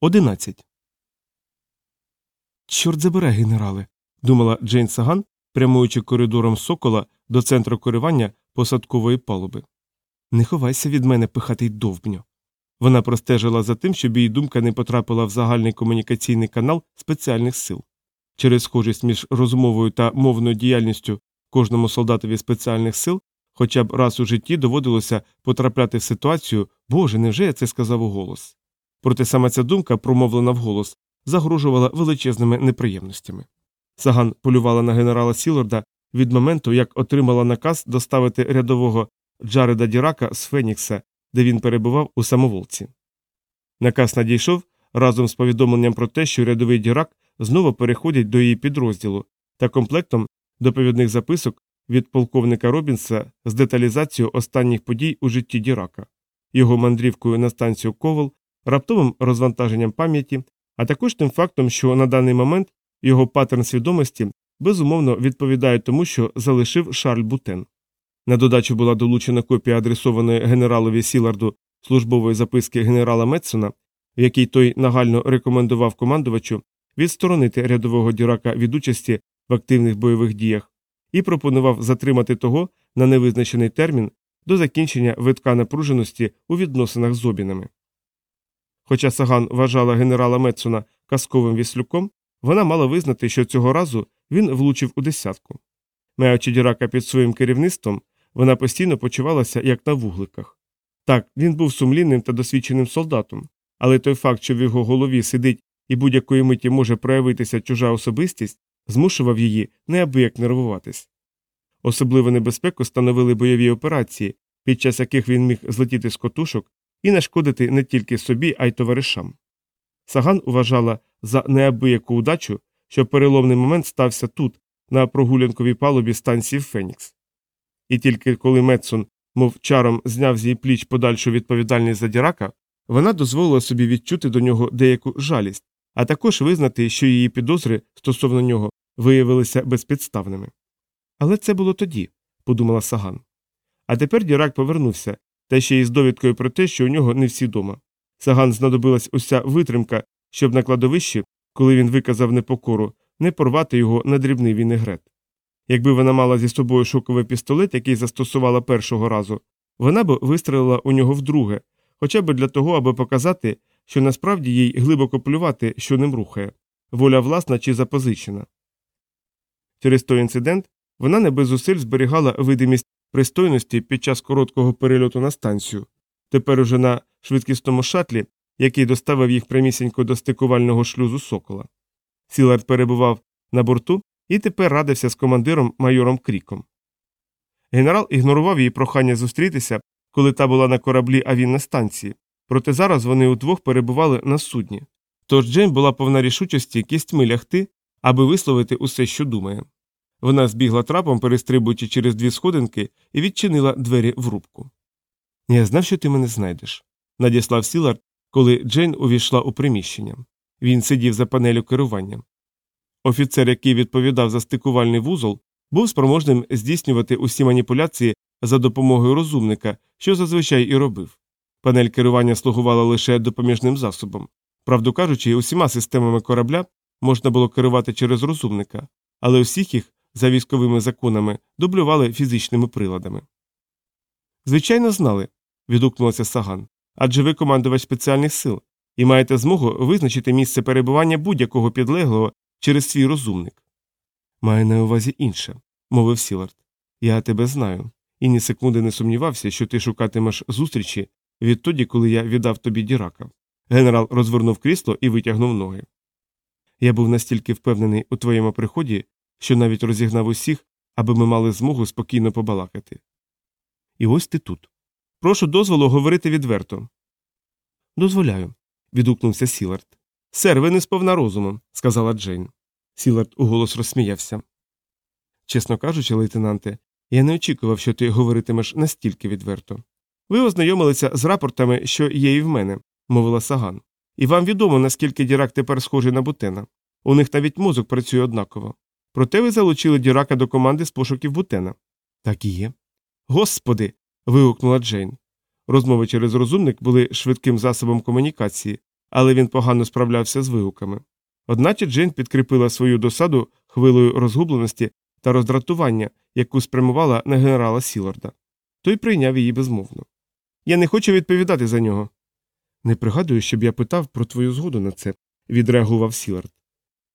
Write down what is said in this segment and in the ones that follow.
11. Чорт забере, генерале, думала Джейн Саган, прямуючи коридором сокола до центру керування посадкової палуби. Не ховайся від мене, пихатий довбньо. Вона простежила за тим, щоб її думка не потрапила в загальний комунікаційний канал спеціальних сил. Через схожість між розмовою та мовною діяльністю кожному солдатові спеціальних сил, хоча б раз у житті доводилося потрапляти в ситуацію, Боже, невже я це сказав у голос? Проте саме ця думка, промовлена вголос, загрожувала величезними неприємностями. Саган полювала на генерала Сілорда від моменту, як отримала наказ доставити рядового Джареда Дірака з Фенікса, де він перебував у самоволці. Наказ надійшов разом з повідомленням про те, що рядовий Дірак знову переходить до її підрозділу та комплектом доповідних записок від полковника Робінса з деталізацією останніх подій у житті Дірака, його мандрівкою на станцію Ковал, раптовим розвантаженням пам'яті, а також тим фактом, що на даний момент його паттерн свідомості безумовно відповідає тому, що залишив Шарль Бутен. На додачу була долучена копія адресованої генералові Сіларду службової записки генерала Метсона, в якій той нагально рекомендував командувачу відсторонити рядового дірака від участі в активних бойових діях і пропонував затримати того на невизначений термін до закінчення витка напруженості у відносинах з обінами. Хоча Саган вважала генерала Метсона казковим віслюком, вона мала визнати, що цього разу він влучив у десятку. Маючи дірака під своїм керівництвом, вона постійно почувалася як на вугликах. Так, він був сумлінним та досвідченим солдатом, але той факт, що в його голові сидить і будь-якої миті може проявитися чужа особистість, змушував її неабияк нервуватись. Особливу небезпеку становили бойові операції, під час яких він міг злетіти з котушок і нашкодити не тільки собі, а й товаришам. Саган вважала за неабияку удачу, що переломний момент стався тут, на прогулянковій палубі станції Фенікс. І тільки коли Метсон, мов чаром, зняв з її пліч подальшу відповідальність за дірака, вона дозволила собі відчути до нього деяку жалість, а також визнати, що її підозри стосовно нього виявилися безпідставними. Але це було тоді, подумала Саган. А тепер дірак повернувся, та ще й з довідкою про те, що у нього не всі дома. Саган знадобилась уся витримка, щоб на кладовищі, коли він виказав непокору, не порвати його на дрібний вінегрет. Якби вона мала зі собою шоковий пістолет, який застосувала першого разу, вона б вистрелила у нього вдруге, хоча б для того, аби показати, що насправді їй глибоко плювати, що ним рухає воля власна чи запозичена. Через той інцидент вона не без зусиль зберігала видимість пристойності під час короткого перельоту на станцію, тепер уже на швидкісному шатлі, який доставив їх прямісінько до стикувального шлюзу сокола. Сілард перебував на борту і тепер радився з командиром майором Кріком. Генерал ігнорував її прохання зустрітися, коли та була на кораблі, а він на станції, проте зараз вони удвох перебували на судні. Тож Джейн була повна рішучості кістьми лягти, аби висловити усе, що думає. Вона збігла трапом, перестрибуючи через дві сходинки, і відчинила двері в рубку. Я знав, що ти мене знайдеш, надіслав Сілард, коли Джейн увійшла у приміщення. Він сидів за панелю керування. Офіцер, який відповідав за стикувальний вузол, був спроможним здійснювати усі маніпуляції за допомогою розумника, що зазвичай і робив. Панель керування слугувала лише допоміжним засобом. Правду кажучи, усіма системами корабля можна було керувати через розумника, але усіх їх, за військовими законами, дублювали фізичними приладами. Звичайно, знали, відгукнулася Саган. Адже ви командувач спеціальних сил і маєте змогу визначити місце перебування будь-якого підлеглого через свій розумник. Маю на увазі інше, мовив Сілард. Я тебе знаю, і ні секунди не сумнівався, що ти шукатимеш зустрічі відтоді, коли я віддав тобі дірака. Генерал розвернув крісло і витягнув ноги. Я був настільки впевнений у твоєму приході, що навіть розігнав усіх, аби ми мали змогу спокійно побалакати. І ось ти тут. Прошу дозволу говорити відверто. Дозволяю, відгукнувся Сілард. Сер, ви не сповна розуму, сказала Джейн. Сілард уголос розсміявся. Чесно кажучи, лейтенанте, я не очікував, що ти говоритимеш настільки відверто. Ви ознайомилися з рапортами, що є і в мене, мовила Саган. І вам відомо, наскільки Дірак тепер схожий на Бутена. У них навіть мозок працює однаково. Проте ви залучили Дірака до команди з пошуків Бутена. Так і є. Господи. вигукнула Джейн. Розмови через розумник були швидким засобом комунікації, але він погано справлявся з вигуками. Одначе Джейн підкріпила свою досаду хвилою розгубленості та роздратування, яку спрямувала на генерала Сіларда. Той прийняв її безмовно. Я не хочу відповідати за нього. Не пригадую, щоб я питав про твою згоду на це, відреагував Сілард.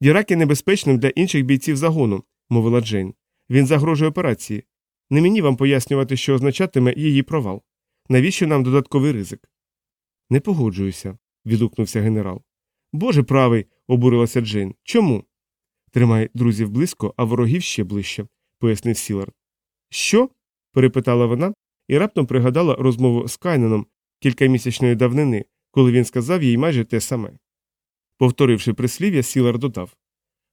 Дірак є небезпечним для інших бійців загону, мовила Джейн. Він загрожує операції. Не мені вам пояснювати, що означатиме її провал. Навіщо нам додатковий ризик? Не погоджуюся, відгукнувся генерал. Боже правий, обурилася Джейн. Чому? Тримай друзів близько, а ворогів ще ближче, пояснив Сілард. Що? перепитала вона і раптом пригадала розмову з Кайненом кількамісячної давнини, коли він сказав їй майже те саме. Повторивши прислів'я, Сілар додав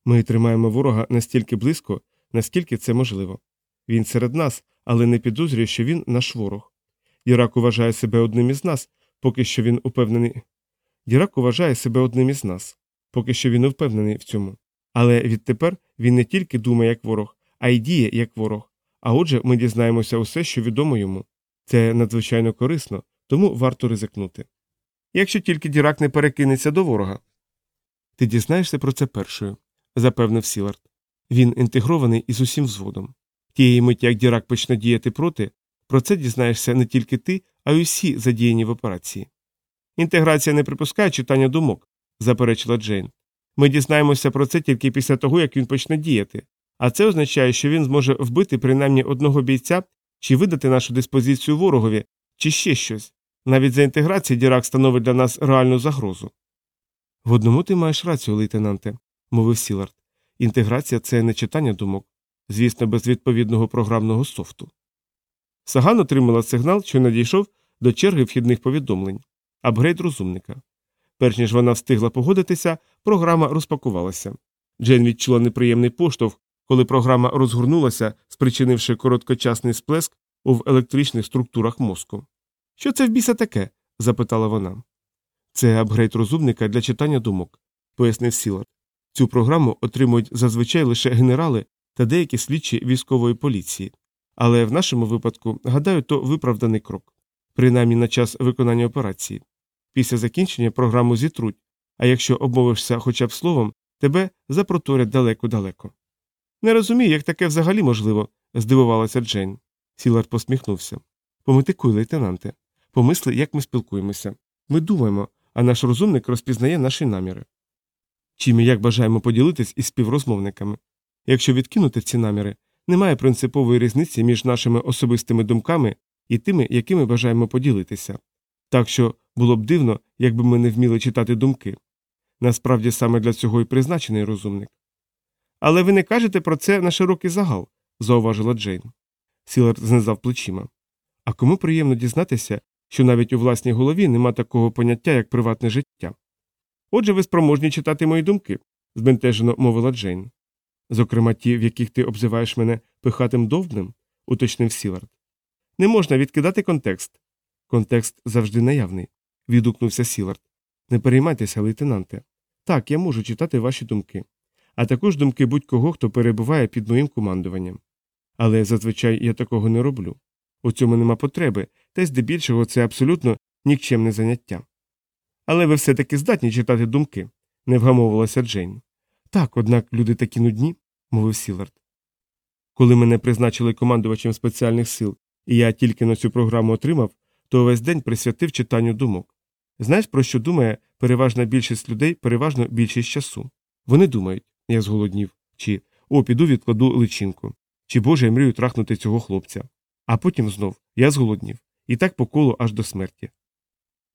Ми тримаємо ворога настільки близько, наскільки це можливо. Він серед нас, але не підозрює, що він наш ворог. Дірак вважає себе одним із нас, поки що він упевнений. Дірак вважає себе одним із нас, поки що він впевнений в цьому. Але відтепер він не тільки думає як ворог, а й діє як ворог. А отже, ми дізнаємося усе, що відомо йому. Це надзвичайно корисно, тому варто ризикнути. Якщо тільки Дірак не перекинеться до ворога. Ти дізнаєшся про це першою, запевнив Сілард. Він інтегрований із усім взводом. Тієї миті, як Дірак почне діяти проти, про це дізнаєшся не тільки ти, а й усі задіяні в операції. Інтеграція не припускає читання думок, заперечила Джейн. Ми дізнаємося про це тільки після того, як він почне діяти, а це означає, що він зможе вбити принаймні одного бійця чи видати нашу диспозицію ворогові, чи ще щось. Навіть за інтеграції Дірак становить для нас реальну загрозу. В одному ти маєш рацію, лейтенанте, мовив Сілард. Інтеграція це не читання думок, звісно, без відповідного програмного софту. Саган отримала сигнал, що надійшов до черги вхідних повідомлень апгрейд розумника. Перш ніж вона встигла погодитися, програма розпакувалася. Джейн відчула неприємний поштовх, коли програма розгорнулася, спричинивши короткочасний сплеск у електричних структурах мозку. Що це в біса таке? запитала вона. Це апгрейд розумника для читання думок, пояснив Сілард. Цю програму отримують зазвичай лише генерали та деякі слідчі військової поліції. Але в нашому випадку, гадаю, то виправданий крок, принаймні на час виконання операції. Після закінчення програму зітруть, а якщо обмовишся хоча б словом, тебе запроторять далеко-далеко. Не розумію, як таке взагалі можливо, здивувалася Джейн. Сілард посміхнувся. Пометикуй, лейтенанте. Помисли, як ми спілкуємося. Ми думаємо, а наш розумник розпізнає наші наміри. Чим і як бажаємо поділитись із співрозмовниками. Якщо відкинути ці наміри, немає принципової різниці між нашими особистими думками і тими, якими бажаємо поділитися. Так що було б дивно, якби ми не вміли читати думки. Насправді саме для цього і призначений розумник. Але ви не кажете про це на широкий загал, зауважила Джейн. Сілард знизав плечима. А кому приємно дізнатися, що навіть у власній голові нема такого поняття, як приватне життя. Отже, ви спроможні читати мої думки, збентежено мовила Джейн. Зокрема, ті, в яких ти обзиваєш мене пихатим довбнем, уточнив Сілард. Не можна відкидати контекст. Контекст завжди наявний, відгукнувся Сілард. Не переймайтеся, лейтенанте. Так, я можу читати ваші думки, а також думки будь-кого, хто перебуває під моїм командуванням. Але зазвичай я такого не роблю. У цьому нема потреби, та й здебільшого це абсолютно нікчемне заняття. Але ви все таки здатні читати думки, не вгамовувалася Джейн. Так, однак люди такі нудні, мовив Сілард. Коли мене призначили командувачем спеціальних сил, і я тільки на цю програму отримав, то весь день присвятив читанню думок. Знаєш, про що думає переважна більшість людей, переважно більшість часу? Вони думають, я зголоднів, чи о, піду відкладу личинку, чи Боже, я мрію трахнути цього хлопця. А потім знов я зголоднів, і так по колу аж до смерті.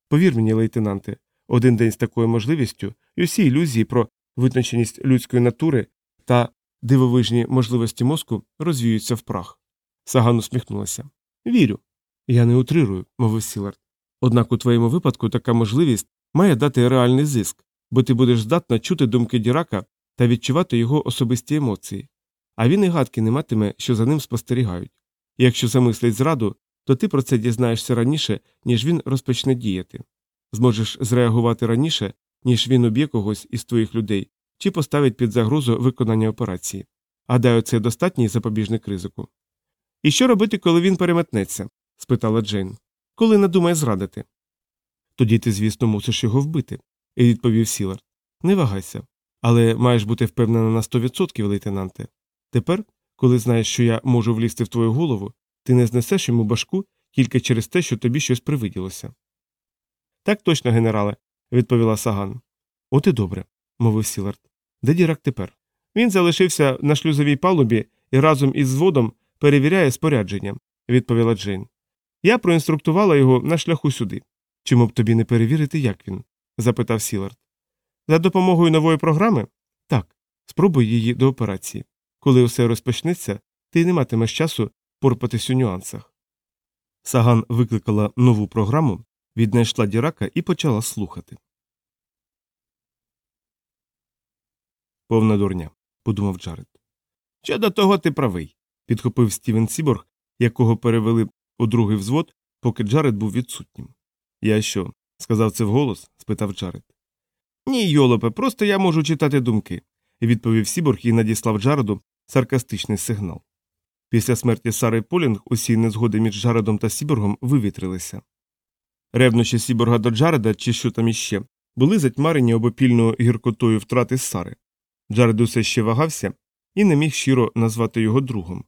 Повір мені, лейтенанте, один день з такою можливістю і усі ілюзії про визначеність людської натури та дивовижні можливості мозку розвіються в прах. Саган усміхнулася. Вірю. Я не утрирую, мовив Сілард. Однак у твоєму випадку така можливість має дати реальний зиск, бо ти будеш здатна чути думки Дірака та відчувати його особисті емоції. А він і гадки не матиме, що за ним спостерігають. І якщо замислить зраду, то ти про це дізнаєшся раніше, ніж він розпочне діяти. Зможеш зреагувати раніше, ніж він уб'є когось із твоїх людей чи поставить під загрозу виконання операції. Гадаю, це достатній запобіжник ризику. І що робити, коли він переметнеться? спитала Джейн. Коли надумає зрадити. Тоді ти, звісно, мусиш його вбити, і відповів Сілард. Не вагайся. Але маєш бути впевнена на 100%, лейтенанте. Тепер, коли знаєш, що я можу влізти в твою голову, ти не знесеш йому башку тільки через те, що тобі щось привиділося. Так точно, генерале, відповіла Саган. От і добре, мовив Сілард. Де Дірак тепер? Він залишився на шлюзовій палубі і разом із взводом перевіряє спорядження, відповіла Джейн. Я проінструктувала його на шляху сюди. Чому б тобі не перевірити, як він? запитав Сілард. За допомогою нової програми? Так, спробуй її до операції. Коли усе розпочнеться, ти не матимеш часу порпатись у нюансах. Саган викликала нову програму, віднайшла Дірака і почала слухати. Повна дурня, подумав Джаред. Щодо того ти правий, підхопив Стівен Сіборг, якого перевели у другий взвод, поки Джаред був відсутнім. Я що? сказав це вголос? спитав Джаред. Ні, йолопе, просто я можу читати думки, відповів Сіборг і надіслав Джареду саркастичний сигнал. Після смерті Сари Полінг усі незгоди між Джаредом та Сіборгом вивітрилися. Ревнощі Сіборга до Джареда, чи що там іще, були затьмарені обопільною гіркотою втрати Сари. Джаред усе ще вагався і не міг щиро назвати його другом.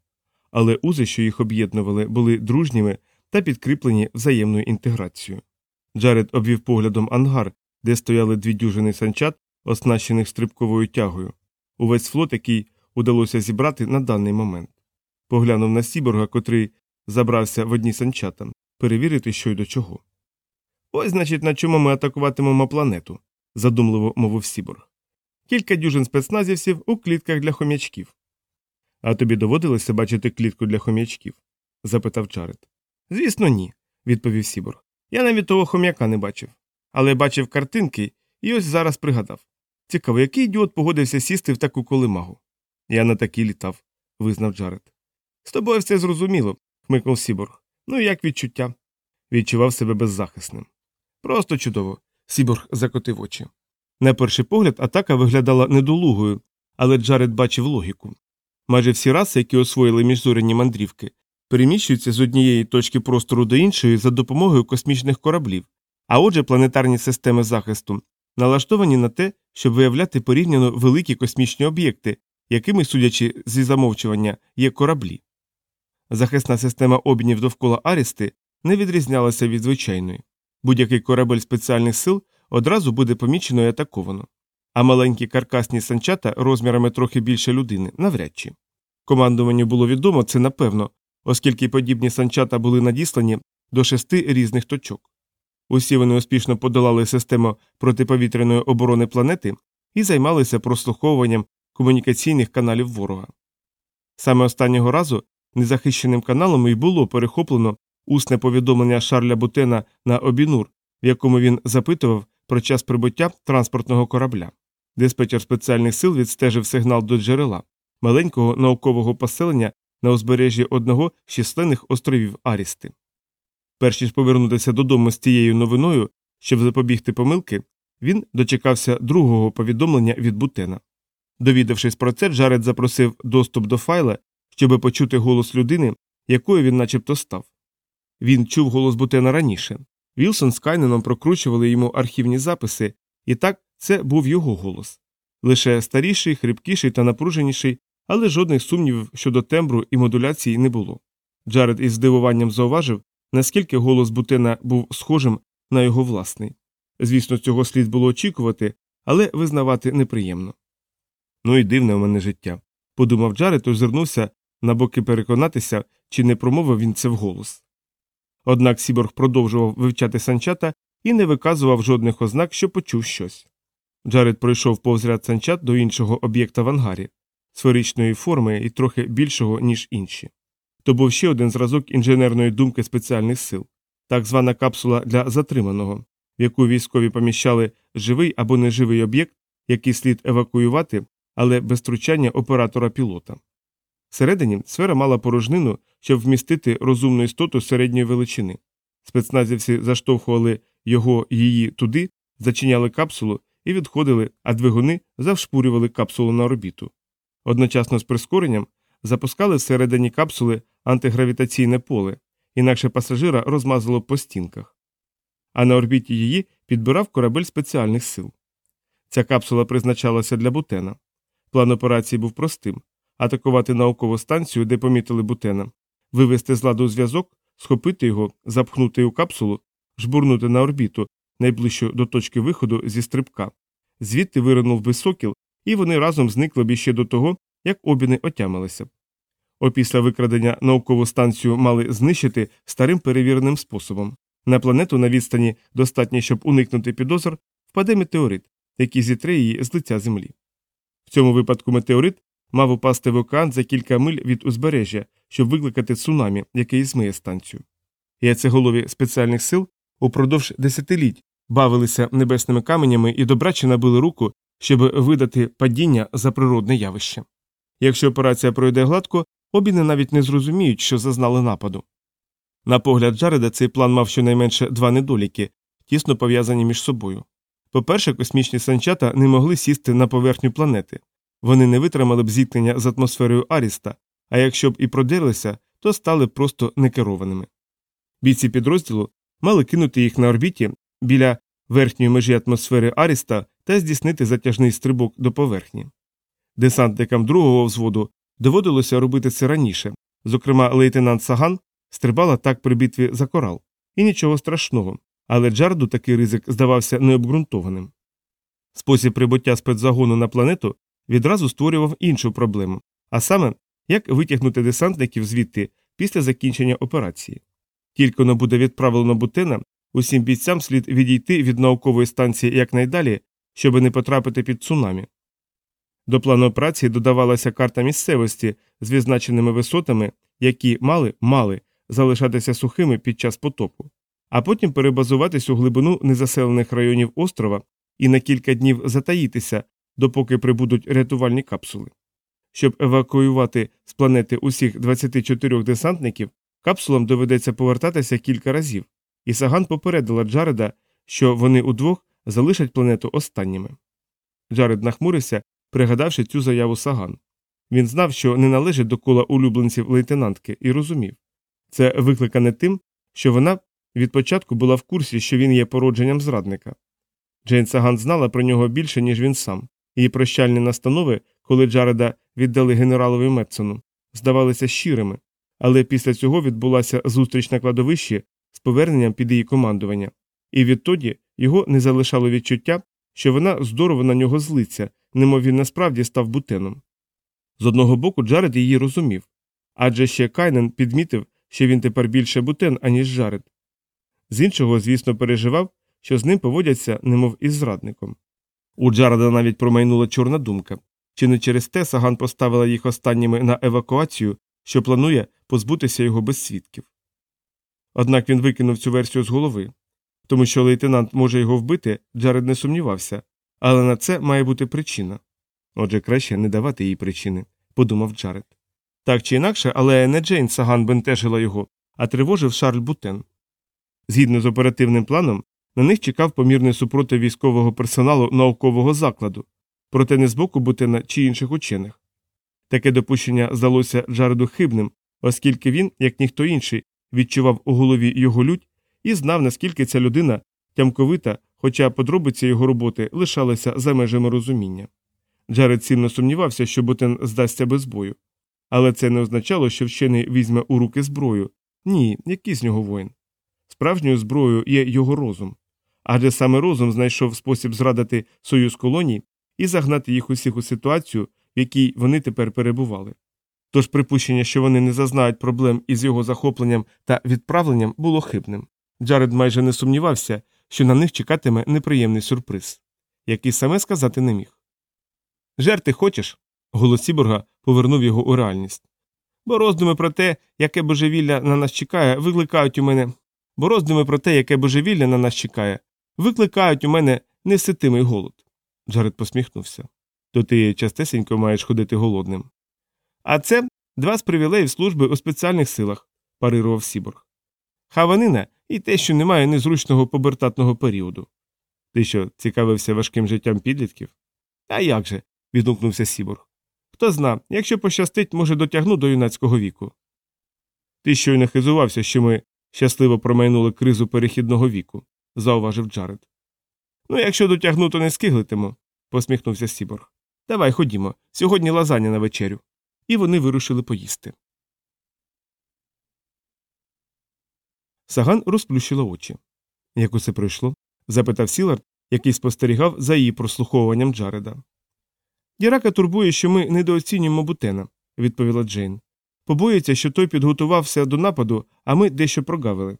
Але узи, що їх об'єднували, були дружніми та підкріплені взаємною інтеграцією. Джаред обвів поглядом ангар, де стояли дві дюжини санчат, оснащених стрибковою тягою, увесь флот, який удалося зібрати на даний момент. Поглянув на Сіборга, котрий забрався в одні санчата, перевірити, що й до чого. Ось, значить, на чому ми атакуватимемо планету, задумливо мовив Сіборг. Кілька дюжин спецназівців у клітках для хом'ячків. А тобі доводилося бачити клітку для хом'ячків? запитав Чарет. Звісно, ні, відповів Сіборг. Я навіть того хом'яка не бачив. Але бачив картинки і ось зараз пригадав. Цікаво, який ідіот погодився сісти в таку колимагу. Я на такий літав, визнав Джаред. З тобою все зрозуміло, хмикнув Сіборг. Ну як відчуття? Відчував себе беззахисним. Просто чудово. Сіборг закотив очі. На перший погляд, атака виглядала недолугою, але Джаред бачив логіку. Майже всі раси, які освоїли міжзоряні мандрівки, переміщуються з однієї точки простору до іншої за допомогою космічних кораблів, а отже, планетарні системи захисту налаштовані на те, щоб виявляти порівняно великі космічні об'єкти, якими, судячи зі замовчування, є кораблі. Захисна система обмінів довкола Арісти не відрізнялася від звичайної. Будь-який корабель спеціальних сил одразу буде помічено і атаковано. А маленькі каркасні санчата розмірами трохи більше людини навряд чи. Командуванню було відомо це напевно, оскільки подібні санчата були надіслані до шести різних точок. Усі вони успішно подолали систему протиповітряної оборони планети і займалися прослуховуванням комунікаційних каналів ворога. Саме останнього разу незахищеним каналом і було перехоплено усне повідомлення Шарля Бутена на Обінур, в якому він запитував про час прибуття транспортного корабля. Диспетчер спеціальних сил відстежив сигнал до джерела маленького наукового поселення на узбережжі одного з численних островів Арісти. Перш ніж повернутися додому з тією новиною, щоб запобігти помилки, він дочекався другого повідомлення від Бутена. Довідавшись про це, Джаред запросив доступ до файла, щоб почути голос людини, якою він начебто став. Він чув голос Бутена раніше. Вілсон з Кайненом прокручували йому архівні записи, і так це був його голос. Лише старіший, хрипкіший та напруженіший, але жодних сумнівів щодо тембру і модуляції не було. Джаред із здивуванням зауважив, наскільки голос Бутена був схожим на його власний. Звісно, цього слід було очікувати, але визнавати неприємно. Ну і дивне у мене життя, подумав Джаред, озирнувся на боки переконатися, чи не промовив він це вголос. Однак Сіборг продовжував вивчати санчата і не виказував жодних ознак, що почув щось. Джаред пройшов повз ряд санчат до іншого об'єкта в ангарі, сферичної форми і трохи більшого, ніж інші. То був ще один зразок інженерної думки спеціальних сил, так звана капсула для затриманого, в яку військові поміщали живий або неживий об'єкт, який слід евакуювати, але без втручання оператора пілота. Всередині сфера мала порожнину, щоб вмістити розумну істоту середньої величини. Спецназівці заштовхували його її туди, зачиняли капсулу і відходили, а двигуни завшпурювали капсулу на орбіту. Одночасно з прискоренням запускали всередині капсули антигравітаційне поле, інакше пасажира розмазало по стінках. а на орбіті її підбирав корабель спеціальних сил. Ця капсула призначалася для бутена. План операції був простим атакувати наукову станцію, де помітили бутена, вивести з ладу зв'язок, схопити його, запхнути у капсулу, жбурнути на орбіту, найближчу до точки виходу зі стрибка. Звідти виринув би сокіл, і вони разом зникли б іще до того, як обіни отямилися. Опісля викрадення наукову станцію мали знищити старим перевіреним способом. На планету на відстані достатньо, щоб уникнути підозр, впаде метеорит, який зітре її з лиця землі. В цьому випадку метеорит мав упасти в океан за кілька миль від узбережжя, щоб викликати цунамі, який змиє станцію. Яйцеголові спеціальних сил упродовж десятиліть бавилися небесними каменями і добраче набили руку, щоб видати падіння за природне явище. Якщо операція пройде гладко, обіни навіть не зрозуміють, що зазнали нападу. На погляд Джареда, цей план мав щонайменше два недоліки, тісно пов'язані між собою. По-перше, космічні санчата не могли сісти на поверхню планети, вони не витримали б зіткнення з атмосферою Аріста, а якщо б і продерлися, то стали б просто некерованими. Бійці підрозділу мали кинути їх на орбіті біля верхньої межі атмосфери Аріста та здійснити затяжний стрибок до поверхні. Десантникам другого взводу доводилося робити це раніше, зокрема, лейтенант Саган стрибала так при битві за корал, і нічого страшного, але Джарду такий ризик здавався необґрунтованим. Спосіб прибуття спецзагону на планету відразу створював іншу проблему, а саме, як витягнути десантників звідти після закінчення операції. Тільки но буде відправлено бутена, усім бійцям слід відійти від наукової станції якнайдалі, щоб не потрапити під цунамі. До плану операції додавалася карта місцевості з відзначеними висотами, які мали мали залишатися сухими під час потопу, а потім перебазуватись у глибину незаселених районів острова і на кілька днів затаїтися, допоки прибудуть рятувальні капсули. Щоб евакуювати з планети усіх 24 десантників, капсулам доведеться повертатися кілька разів, і Саган попередила Джареда, що вони удвох залишать планету останніми. Джаред нахмурився, пригадавши цю заяву Саган. Він знав, що не належить до кола улюбленців лейтенантки, і розумів це викликане тим, що вона від початку була в курсі, що він є породженням зрадника. Джейн Саган знала про нього більше, ніж він сам. Її прощальні настанови, коли Джареда віддали генералові Метсону, здавалися щирими, але після цього відбулася зустріч на кладовищі з поверненням під її командування, і відтоді його не залишало відчуття, що вона здорово на нього злиться, немов він насправді став Бутеном. З одного боку, Джаред її розумів, адже ще Кайнен підмітив, що він тепер більше Бутен, аніж Джаред. З іншого, звісно, переживав, що з ним поводяться, немов із зрадником. У Джареда навіть промайнула чорна думка чи не через те Саган поставила їх останніми на евакуацію, що планує позбутися його без свідків. Однак він викинув цю версію з голови. Тому що лейтенант може його вбити, Джаред не сумнівався, але на це має бути причина. Отже, краще не давати їй причини, подумав Джаред. Так чи інакше, але не Джейн Саган бентежила його, а тривожив Шарль Бутен. Згідно з оперативним планом, на них чекав помірний супротив військового персоналу наукового закладу, проте не з боку Бутена чи інших учених. Таке допущення здалося Джареду хибним, оскільки він, як ніхто інший, відчував у голові його лють і знав, наскільки ця людина тямковита, хоча подробиці його роботи лишалися за межами розуміння. Джаред сильно сумнівався, що Бутен здасться без бою. Але це не означало, що вчений візьме у руки зброю. Ні, який з нього воїн. Справжньою зброєю є його розум. Адже саме розум знайшов спосіб зрадити союз колоній і загнати їх усіх у ситуацію, в якій вони тепер перебували. Тож припущення, що вони не зазнають проблем із його захопленням та відправленням, було хибним. Джаред майже не сумнівався, що на них чекатиме неприємний сюрприз, який саме сказати не міг. Жерти хочеш? голос Сіборга повернув його у реальність. Бо роздуми про те, яке божевілля на нас чекає, викликають у мене. Бо роздуми про те, яке божевілля на нас чекає, викликають у мене неситимий голод. Джаред посміхнувся. То ти частесенько маєш ходити голодним. А це два з привілеїв служби у спеціальних силах, парирував Сіборг. Хаванина і те, що немає незручного побертатного періоду. Ти що, цікавився важким життям підлітків? А як же? відгукнувся Сіборг. Хто зна, якщо пощастить, може дотягну до юнацького віку. Ти щойно хизувався, що ми щасливо проминули кризу перехідного віку, зауважив Джаред. Ну, якщо дотягну, то не скиглитиму, посміхнувся Сіборг. Давай ходімо, сьогодні лазаня на вечерю. І вони вирушили поїсти. Саган розплющила очі. Як усе пройшло? запитав Сілард, який спостерігав за її прослуховуванням Джареда. Дірака турбує, що ми недооцінюємо Бутена, відповіла Джейн. Побоїться, що той підготувався до нападу, а ми дещо прогавили.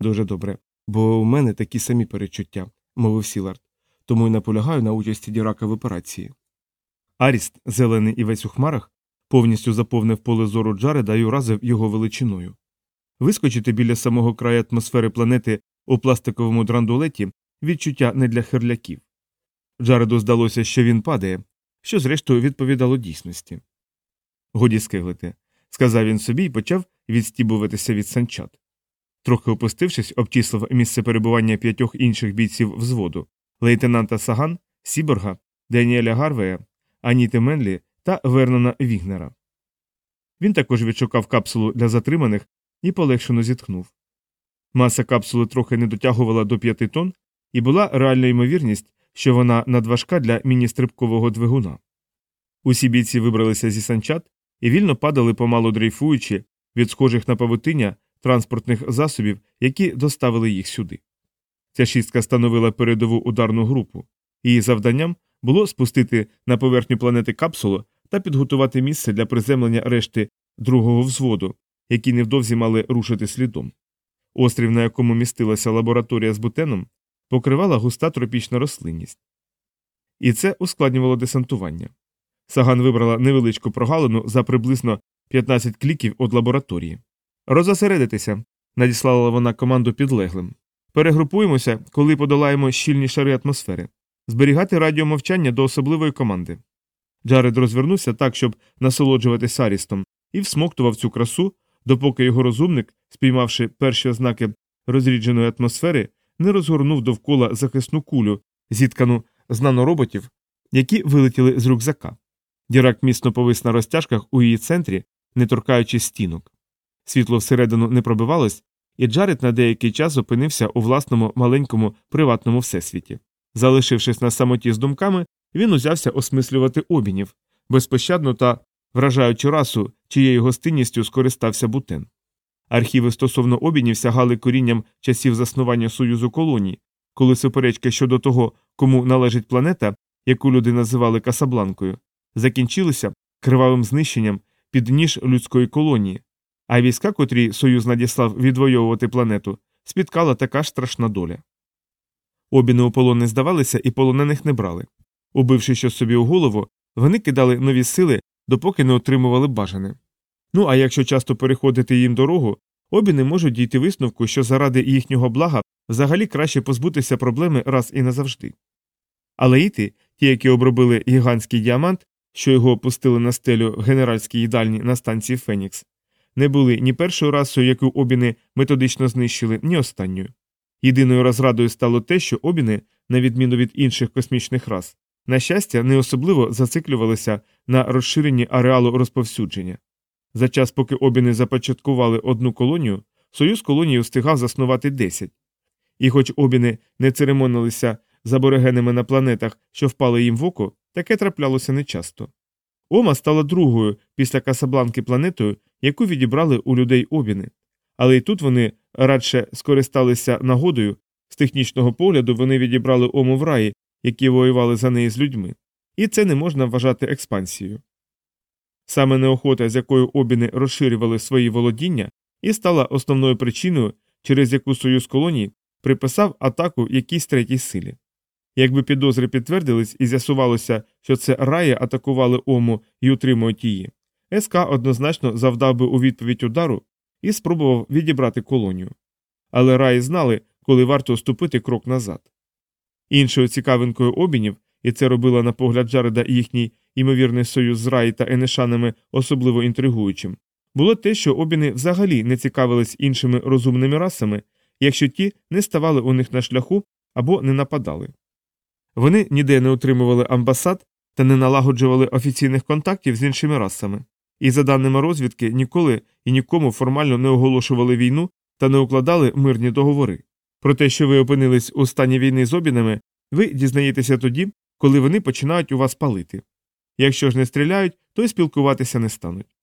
Дуже добре, бо у мене такі самі передчуття, мовив Сілард, тому й наполягаю на участі Дірака в операції. Аріст, зелений і весь у хмарах, повністю заповнив поле зору Джареда і уразив його величиною. Вискочити біля самого краю атмосфери планети у пластиковому драндулеті відчуття не для херляків. Джареду здалося, що він падає, що зрештою відповідало дійсності. Годі скиглити, сказав він собі і почав відстібуватися від санчат. Трохи опустившись, обчислив місце перебування п'ятьох інших бійців взводу лейтенанта Саган, Сіборга, Даніеля Гарвея, Аніти Менлі та Вернона Вігнера. Він також відшукав капсулу для затриманих і полегшено зітхнув. Маса капсули трохи не дотягувала до п'яти тонн, і була реальна ймовірність, що вона надважка для міні-стрибкового двигуна. Усі бійці вибралися зі санчат і вільно падали помало дрейфуючи від схожих на павутиння транспортних засобів, які доставили їх сюди. Ця шістка становила передову ударну групу, її завданням було спустити на поверхню планети капсулу та підготувати місце для приземлення решти другого взводу, які невдовзі мали рушити слідом. Острів, на якому містилася лабораторія з бутеном, покривала густа тропічна рослинність. І це ускладнювало десантування. Саган вибрала невеличку прогалину за приблизно 15 кліків від лабораторії. Розосередитися, надіслала вона команду підлеглим. Перегрупуємося, коли подолаємо щільні шари атмосфери, зберігати радіомовчання до особливої команди. Джаред розвернувся так, щоб насолоджуватися Арістом, і всмоктував цю красу, допоки його розумник, спіймавши перші ознаки розрідженої атмосфери, не розгорнув довкола захисну кулю, зіткану з нанороботів, які вилетіли з рюкзака. Дірак міцно повис на розтяжках у її центрі, не торкаючи стінок. Світло всередину не пробивалось, і Джаред на деякий час опинився у власному маленькому приватному всесвіті. Залишившись на самоті з думками, він узявся осмислювати обінів, безпощадно та вражаючи расу, чиєю гостинністю скористався бутен. Архіви стосовно обінів сягали корінням часів заснування Союзу колоній, коли суперечки щодо того, кому належить планета, яку люди називали Касабланкою, закінчилися кривавим знищенням під ніж людської колонії, а війська, котрі Союз надіслав відвоювати планету, спіткала така ж страшна доля. Обіни у полон не здавалися і полонених не брали. Убивши щось собі у голову, вони кидали нові сили, допоки не отримували бажане. Ну а якщо часто переходити їм дорогу, обіни можуть дійти висновку, що заради їхнього блага взагалі краще позбутися проблеми раз і назавжди. Але іти, ті, які обробили гігантський діамант, що його опустили на стелю в генеральській їдальні на станції Фенікс, не були ні першою расою, яку обіни методично знищили, ні останньою. Єдиною розрадою стало те, що обіни, на відміну від інших космічних рас, на щастя, не особливо зациклювалися на розширенні ареалу розповсюдження. За час, поки обіни започаткували одну колонію, союз колонії встигав заснувати 10. І хоч обіни не церемонилися з аборигенами на планетах, що впали їм в око, таке траплялося нечасто. Ома стала другою після Касабланки планетою, яку відібрали у людей обіни, але й тут вони радше скористалися нагодою, з технічного погляду вони відібрали ому в раї, які воювали за неї з людьми, і це не можна вважати експансією. Саме неохота, з якою обіни розширювали свої володіння, і стала основною причиною, через яку союз колоній приписав атаку якійсь третій силі. Якби підозри підтвердились і з'ясувалося, що це раї атакували Ому і утримують її, СК однозначно завдав би у відповідь удару і спробував відібрати колонію. Але раї знали, коли варто ступити крок назад. Іншою цікавинкою обінів, і це робила на погляд Джареда їхній імовірний союз з раї та енешанами особливо інтригуючим, було те, що обіни взагалі не цікавились іншими розумними расами, якщо ті не ставали у них на шляху або не нападали. Вони ніде не утримували амбасад та не налагоджували офіційних контактів з іншими расами, і, за даними розвідки, ніколи і нікому формально не оголошували війну та не укладали мирні договори. Про те, що ви опинились у стані війни з обінами, ви дізнаєтеся тоді, коли вони починають у вас палити. Якщо ж не стріляють, то й спілкуватися не стануть.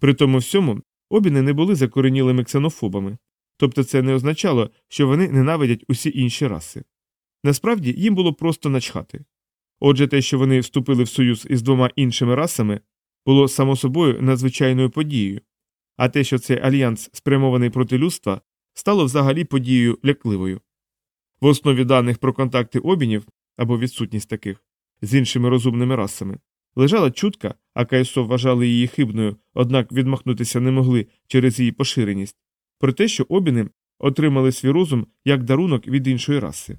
При тому всьому обіни не були закоренілими ксенофобами, тобто це не означало, що вони ненавидять усі інші раси. Насправді їм було просто начхати. Отже, те, що вони вступили в союз із двома іншими расами, було само собою надзвичайною подією, а те, що цей альянс спрямований проти людства, стало взагалі подією лякливою. В основі даних про контакти обінів або відсутність таких з іншими розумними расами лежала чутка, а КСО вважали її хибною, однак відмахнутися не могли через її поширеність, про те, що обіни отримали свій розум як дарунок від іншої раси.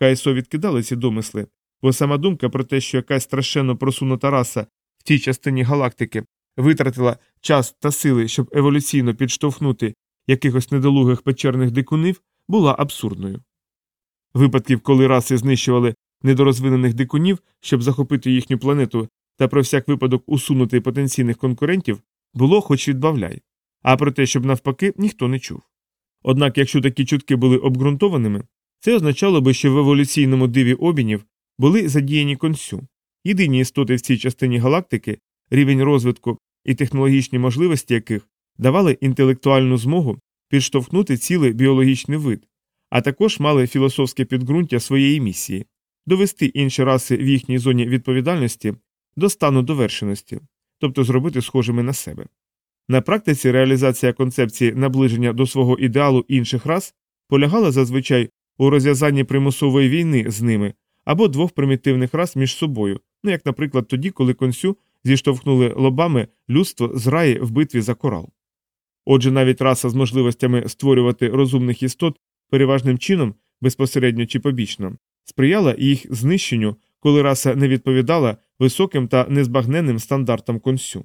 КСО відкидали ці домисли, бо сама думка про те, що якась страшенно просунута раса в тій частині галактики витратила час та сили, щоб еволюційно підштовхнути якихось недолугих печерних дикунів, була абсурдною. Випадків, коли раси знищували недорозвинених дикунів, щоб захопити їхню планету та про всяк випадок усунути потенційних конкурентів, було хоч відбавляй, а про те, щоб навпаки, ніхто не чув. Однак, якщо такі чутки були обґрунтованими, це означало би, що в еволюційному диві обінів були задіяні консю, єдині істоти в цій частині галактики, рівень розвитку і технологічні можливості яких давали інтелектуальну змогу підштовхнути цілий біологічний вид, а також мали філософське підґрунтя своєї місії довести інші раси в їхній зоні відповідальності до стану довершеності, тобто зробити схожими на себе. На практиці реалізація концепції наближення до свого ідеалу інших рас полягала зазвичай у розв'язанні примусової війни з ними або двох примітивних рас між собою, ну як, наприклад, тоді, коли консю зіштовхнули лобами людство з раї в битві за корал. Отже, навіть раса з можливостями створювати розумних істот переважним чином, безпосередньо чи побічно, сприяла їх знищенню, коли раса не відповідала високим та незбагненним стандартам консю.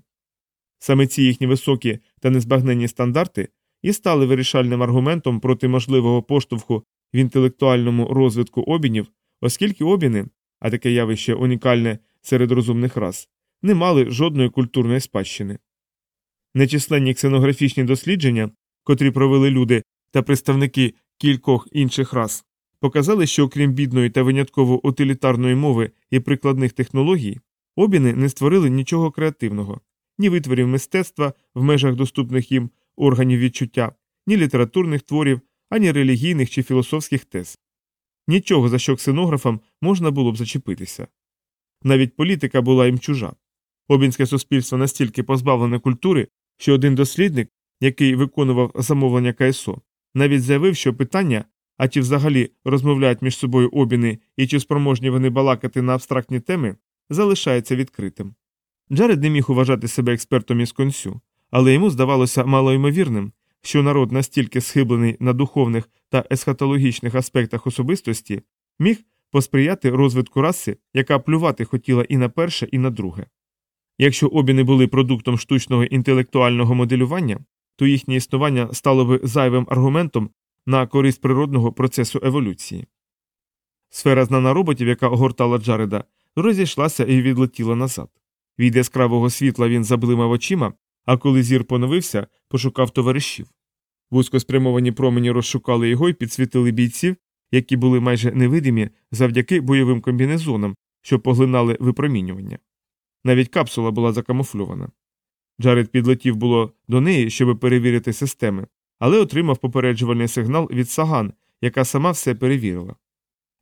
Саме ці їхні високі та незбагненні стандарти і стали вирішальним аргументом проти можливого поштовху в інтелектуальному розвитку обінів, оскільки обіни, а таке явище унікальне серед розумних рас, не мали жодної культурної спадщини. Нечисленні ксенографічні дослідження, котрі провели люди та представники кількох інших рас, показали, що окрім бідної та винятково утилітарної мови і прикладних технологій, обіни не створили нічого креативного, ні витворів мистецтва в межах доступних їм органів відчуття, ні літературних творів, ані релігійних чи філософських тез. Нічого, за що ксенографам можна було б зачепитися. Навіть політика була їм чужа. Обінське суспільство настільки позбавлене культури, що один дослідник, який виконував замовлення КСО, навіть заявив, що питання, а чи взагалі розмовляють між собою обіни і чи спроможні вони балакати на абстрактні теми, залишається відкритим. Джаред не міг вважати себе експертом із консю, але йому здавалося малоймовірним, що народ настільки схиблений на духовних та есхатологічних аспектах особистості, міг посприяти розвитку раси, яка плювати хотіла і на перше, і на друге. Якщо обіни були продуктом штучного інтелектуального моделювання, то їхнє існування стало би зайвим аргументом на користь природного процесу еволюції. Сфера знана роботів, яка огортала Джареда, розійшлася і відлетіла назад. Від яскравого світла він заблимав очима, а коли зір поновився, пошукав товаришів. Вузько спрямовані промені розшукали його і підсвітили бійців, які були майже невидимі завдяки бойовим комбінезонам, що поглинали випромінювання. Навіть капсула була закамуфльована. Джаред підлетів було до неї, щоб перевірити системи, але отримав попереджувальний сигнал від саган, яка сама все перевірила.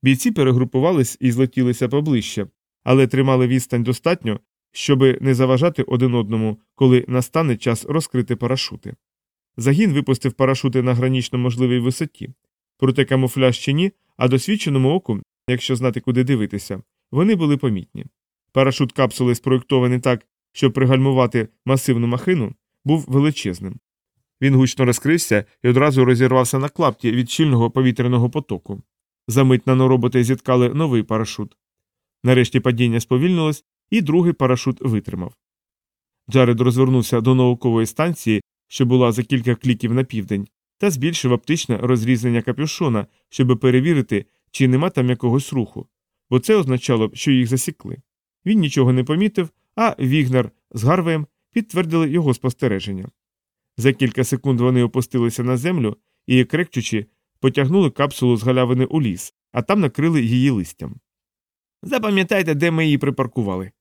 Бійці перегрупувались і злетілися поближче, але тримали відстань достатньо, щоби не заважати один одному, коли настане час розкрити парашути. Загін випустив парашути на гранічно можливій висоті, проте камуфляж чи ні, а досвідченому оку, якщо знати, куди дивитися, вони були помітні. Парашут капсули спроєктований так, щоб пригальмувати масивну махину, був величезним. Він гучно розкрився і одразу розірвався на клапті від щільного повітряного потоку. Замить нанороботи зіткали новий парашут. Нарешті падіння сповільнилось, і другий парашут витримав. Джаред розвернувся до наукової станції, що була за кілька кліків на південь, та збільшив оптичне розрізнення капюшона, щоб перевірити, чи нема там якогось руху, бо це означало б, що їх засікли. Він нічого не помітив, а Вігнер з Гарвеєм підтвердили його спостереження. За кілька секунд вони опустилися на землю і, крекчучи, потягнули капсулу з галявини у ліс, а там накрили її листям. Запам'ятайте, де ми її припаркували,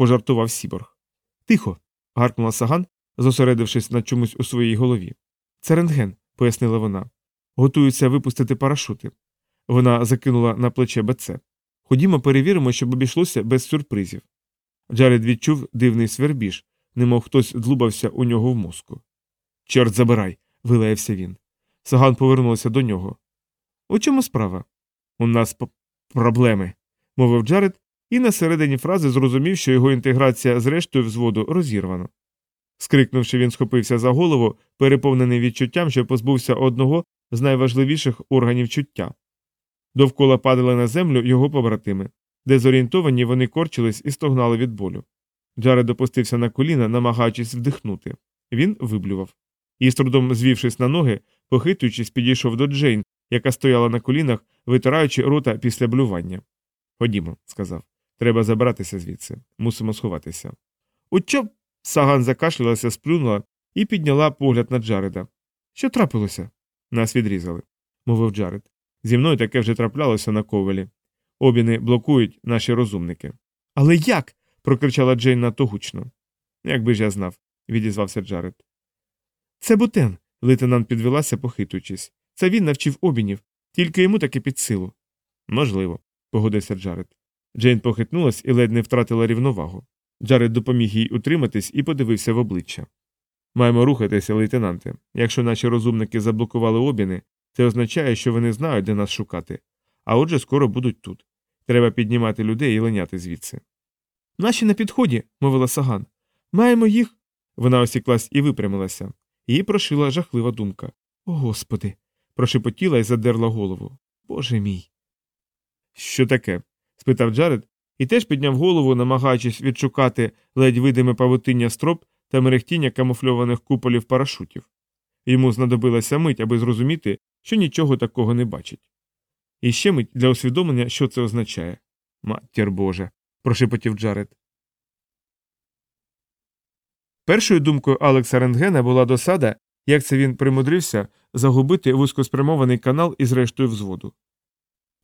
пожартував Сіборг. Тихо. гаркнула саган, зосередившись на чомусь у своїй голові. Це рентген, пояснила вона. Готуються випустити парашути. Вона закинула на плече БЦ. Ходімо, перевіримо, щоб обійшлося без сюрпризів. Джаред відчув дивний свербіж, немов хтось длубався у нього в мозку. Чорт забирай, вилаявся він. Саган повернулася до нього. У чому справа? У нас проблеми, мовив Джаред, і на середині фрази зрозумів, що його інтеграція з рештою взводу розірвана. Скрикнувши, він схопився за голову, переповнений відчуттям, що позбувся одного з найважливіших органів чуття. Довкола падали на землю його побратими. Дезорієнтовані вони корчились і стогнали від болю. Джаред опустився на коліна, намагаючись вдихнути. Він виблював. І, з трудом звівшись на ноги, похитуючись, підійшов до Джейн, яка стояла на колінах, витираючи рота після блювання. Ходімо, сказав. Треба забратися звідси. Мусимо сховатися. У чо? Саган закашлялася, сплюнула і підняла погляд на Джареда. Що трапилося? Нас відрізали, мовив Джаред. Зі мною таке вже траплялося на ковелі. Обіни блокують наші розумники. Але як? прокричала Джейн надто гучно. Якби ж я знав, відізвався Джаред. Це бутен. Лейтенант підвелася, похитуючись. Це він навчив обінів, тільки йому таки під силу. Можливо, погодився Джаред. Джейн похитнулась і ледь не втратила рівновагу. Джаред допоміг їй утриматись і подивився в обличчя. Маємо рухатися, лейтенанте. Якщо наші розумники заблокували обіни, це означає, що вони знають, де нас шукати. А отже, скоро будуть тут. Треба піднімати людей і леняти звідси. Наші на підході, мовила саган. Маємо їх. Вона осіклась і випрямилася. Її прошила жахлива думка. О, господи. прошепотіла і задерла голову. Боже мій. Що таке? Спитав Джаред і теж підняв голову, намагаючись відшукати ледь видиме павутиння строп та мерехтіння камуфльованих куполів парашутів. Йому знадобилася мить, аби зрозуміти, що нічого такого не бачить. І ще мить для усвідомлення, що це означає. Матір Боже. прошепотів Джаред. Першою думкою Алекса Рентгена була досада, як це він примудрився загубити вузькоспрямований канал із рештою взводу.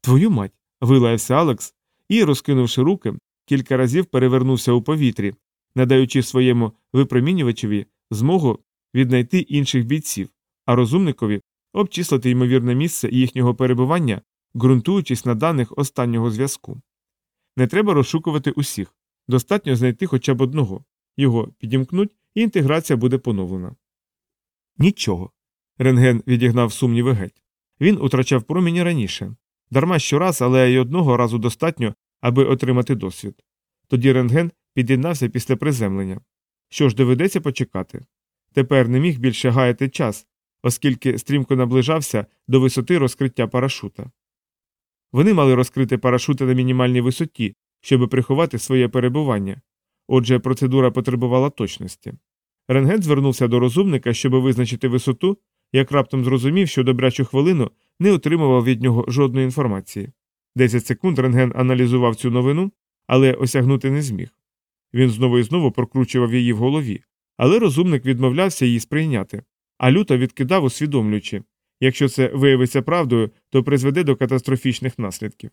Твою мать. вилаявся Алекс і, розкинувши руки, кілька разів перевернувся у повітрі, надаючи своєму випромінювачеві змогу віднайти інших бійців, а розумникові обчислити ймовірне місце їхнього перебування, ґрунтуючись на даних останнього зв'язку. Не треба розшукувати усіх, достатньо знайти хоча б одного, його підімкнуть, і інтеграція буде поновлена. Нічого. Рентген відігнав сумніви геть. Він утрачав проміні раніше. Дарма щораз, але й одного разу достатньо, аби отримати досвід. Тоді рентген під'єднався після приземлення. Що ж доведеться почекати? Тепер не міг більше гаяти час, оскільки стрімко наближався до висоти розкриття парашута. Вони мали розкрити парашути на мінімальній висоті, щоб приховати своє перебування. Отже, процедура потребувала точності. Рентген звернувся до розумника, щоб визначити висоту, як раптом зрозумів, що добрячу хвилину не отримував від нього жодної інформації. Десять секунд рентген аналізував цю новину, але осягнути не зміг. Він знову і знову прокручував її в голові, але розумник відмовлявся її сприйняти, а люто відкидав, усвідомлюючи якщо це виявиться правдою, то призведе до катастрофічних наслідків.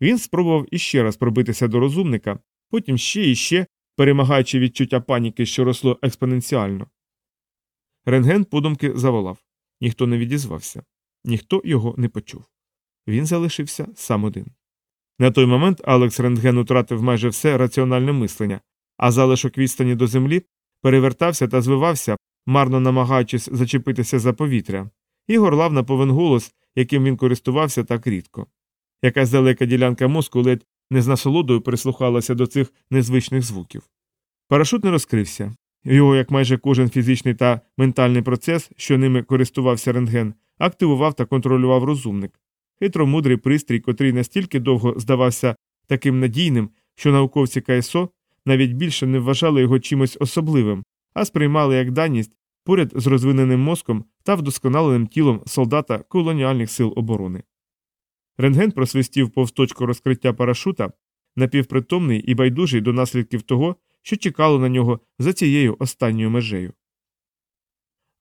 Він спробував іще раз пробитися до розумника, потім ще і ще, перемагаючи відчуття паніки, що росло експоненціально. Рентген подумки заволав ніхто не відізвався, ніхто його не почув. Він залишився сам один. На той момент Алекс Рентген утратив майже все раціональне мислення, а залишок відстані до землі перевертався та звивався, марно намагаючись зачепитися за повітря, і горлав на повен голос, яким він користувався так рідко. Якась далека ділянка мозку ледь не з насолодою прислухалася до цих незвичних звуків. Парашут не розкрився. Його, як майже кожен фізичний та ментальний процес, що ними користувався рентген, активував та контролював розумник, хитромудрий пристрій, котрий настільки довго здавався таким надійним, що науковці КСО навіть більше не вважали його чимось особливим, а сприймали як даність поряд з розвиненим мозком та вдосконаленим тілом солдата колоніальних сил оборони. Рентген просвистів повз точку розкриття парашута, напівпритомний і байдужий до наслідків того, що чекало на нього за цією останньою межею.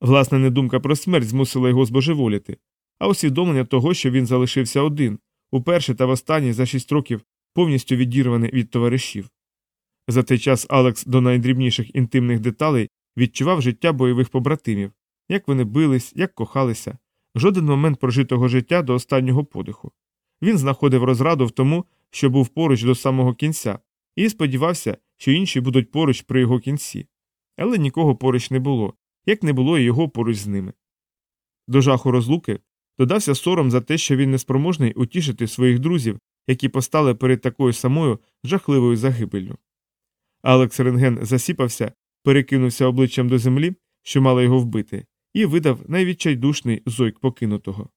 Власна недумка про смерть змусила його збожеволіти, а усвідомлення того, що він залишився один, уперше та востаннє за шість років повністю відірваний від товаришів. За цей час Алекс до найдрібніших інтимних деталей відчував життя бойових побратимів, як вони бились, як кохалися, жоден момент прожитого життя до останнього подиху. Він знаходив розраду в тому, що був поруч до самого кінця, і сподівався, що інші будуть поруч при його кінці. Але нікого поруч не було, як не було і його поруч з ними. До жаху розлуки додався сором за те, що він неспроможний утішити своїх друзів, які постали перед такою самою жахливою загибеллю. Алекс Рентген засіпався, перекинувся обличчям до землі, що мала його вбити, і видав найвідчайдушний зойк покинутого.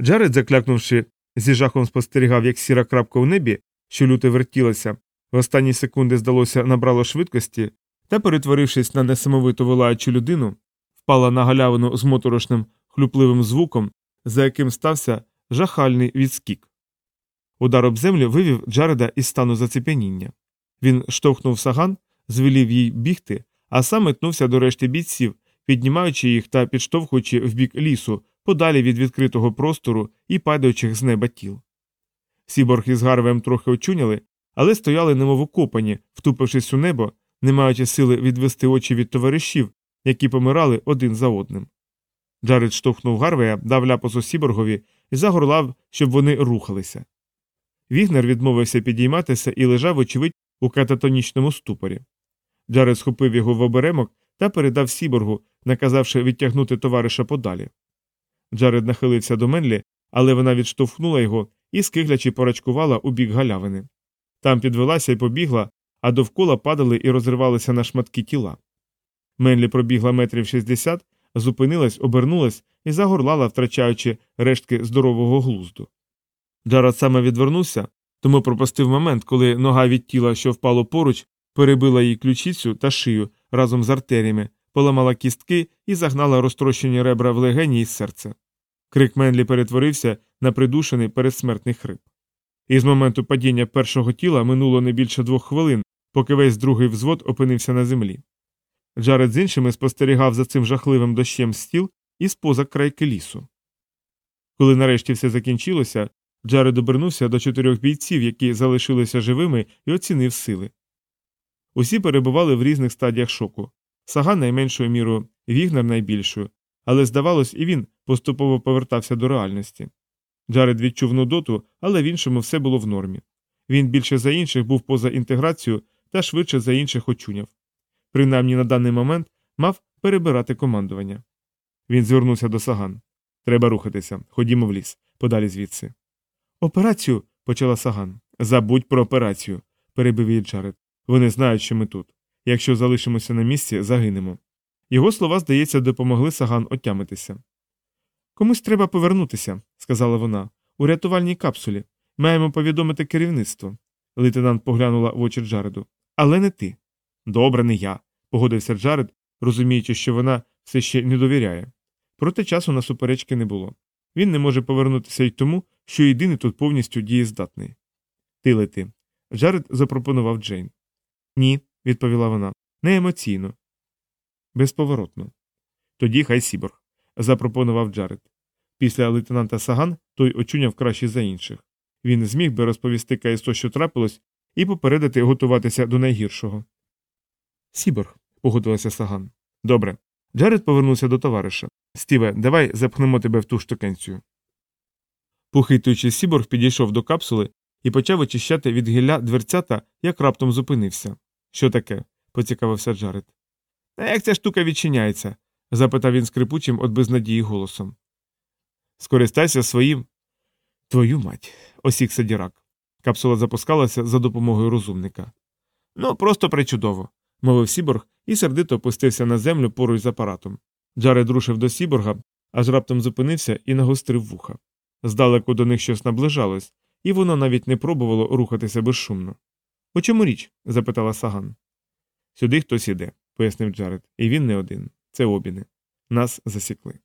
Джаред, заклякнувши, зі жахом спостерігав, як сіра крапка у небі, що люто вертілася, в останні секунди, здалося, набрало швидкості, та, перетворившись на несамовито волаючу людину, впала на галявину з моторошним хлюпливим звуком, за яким стався жахальний відскік. Удар об землю вивів Джареда із стану зацепеніння. Він штовхнув саган, звелів їй бігти, а сам метнувся до решти бійців, піднімаючи їх та підштовхуючи в бік лісу, подалі від відкритого простору і падаючих з неба тіл. Сіборг із Гарвеєм трохи очуняли, але стояли немов укопані, втупившись у небо, не маючи сили відвести очі від товаришів, які помирали один за одним. Джаред штовхнув Гарвея, дав ляпосу Сіборгові і загорлав, щоб вони рухалися. Вігнер відмовився підійматися і лежав, очевидь, у кататонічному ступорі. Джаред схопив його в оберемок та передав Сіборгу, наказавши відтягнути товариша подалі. Джаред нахилився до Менлі, але вона відштовхнула його і, скиглячи, порачкувала у бік галявини. Там підвелася і побігла, а довкола падали і розривалися на шматки тіла. Менлі пробігла метрів 60, зупинилась, обернулась і загорлала, втрачаючи рештки здорового глузду. Джаред саме відвернувся, тому пропустив момент, коли нога від тіла, що впало поруч, перебила їй ключицю та шию разом з артеріями, поламала кістки і загнала розтрощені ребра в легені і серце. Крик Менлі перетворився на придушений передсмертний хрип. І з моменту падіння першого тіла минуло не більше двох хвилин, поки весь другий взвод опинився на землі. Джаред з іншими спостерігав за цим жахливим дощем стіл із поза крайки лісу. Коли нарешті все закінчилося, Джаред обернувся до чотирьох бійців, які залишилися живими, і оцінив сили. Усі перебували в різних стадіях шоку. Саган найменшою мірою, Вігнер найбільшою, але, здавалось, і він поступово повертався до реальності. Джаред відчув нудоту, але в іншому все було в нормі. Він більше за інших був поза інтеграцією та швидше за інших очуняв. Принаймні на даний момент мав перебирати командування. Він звернувся до Саган. Треба рухатися. Ходімо в ліс, подалі звідси. Операцію. почала саган. Забудь про операцію, перебив її Джаред. Вони знають, що ми тут. Якщо залишимося на місці, загинемо. Його слова, здається, допомогли саган отямитися. Комусь треба повернутися, сказала вона. У рятувальній капсулі. Маємо повідомити керівництво. Лейтенант поглянула в очі Джареду. Але не ти. Добре, не я, погодився Джаред, розуміючи, що вона все ще не довіряє. Проте часу на суперечки не було. Він не може повернутися й тому, що єдиний тут повністю дієздатний. Ти лети. Джаред запропонував Джейн. Ні, відповіла вона. Не емоційно. Безповоротно. Тоді хай Сіборг, запропонував Джаред. Після лейтенанта Саган той очуняв краще за інших. Він зміг би розповісти Кайсто, що трапилось, і попередити готуватися до найгіршого. Сіборг, погодилася Саган. Добре. Джаред повернувся до товариша. Стіве, давай запхнемо тебе в ту штукенцію. Похитуючи Сіборг підійшов до капсули і почав очищати від гілля дверцята, як раптом зупинився. Що таке? поцікавився Джаред. А як ця штука відчиняється? Запитав він скрипучим от безнадії голосом. Скористайся своїм. Твою мать, осікся дірак. Капсула запускалася за допомогою розумника. Ну, просто причудово, мовив Сіборг і сердито опустився на землю поруч з апаратом. Джаред рушив до Сіборга, аж раптом зупинився і нагострив вуха. Здалеку до них щось наближалось, і воно навіть не пробувало рухатися безшумно. У чому річ? запитала Саган. Сюди хтось іде, пояснив Джаред, і він не один. Це обіни. Нас засікли.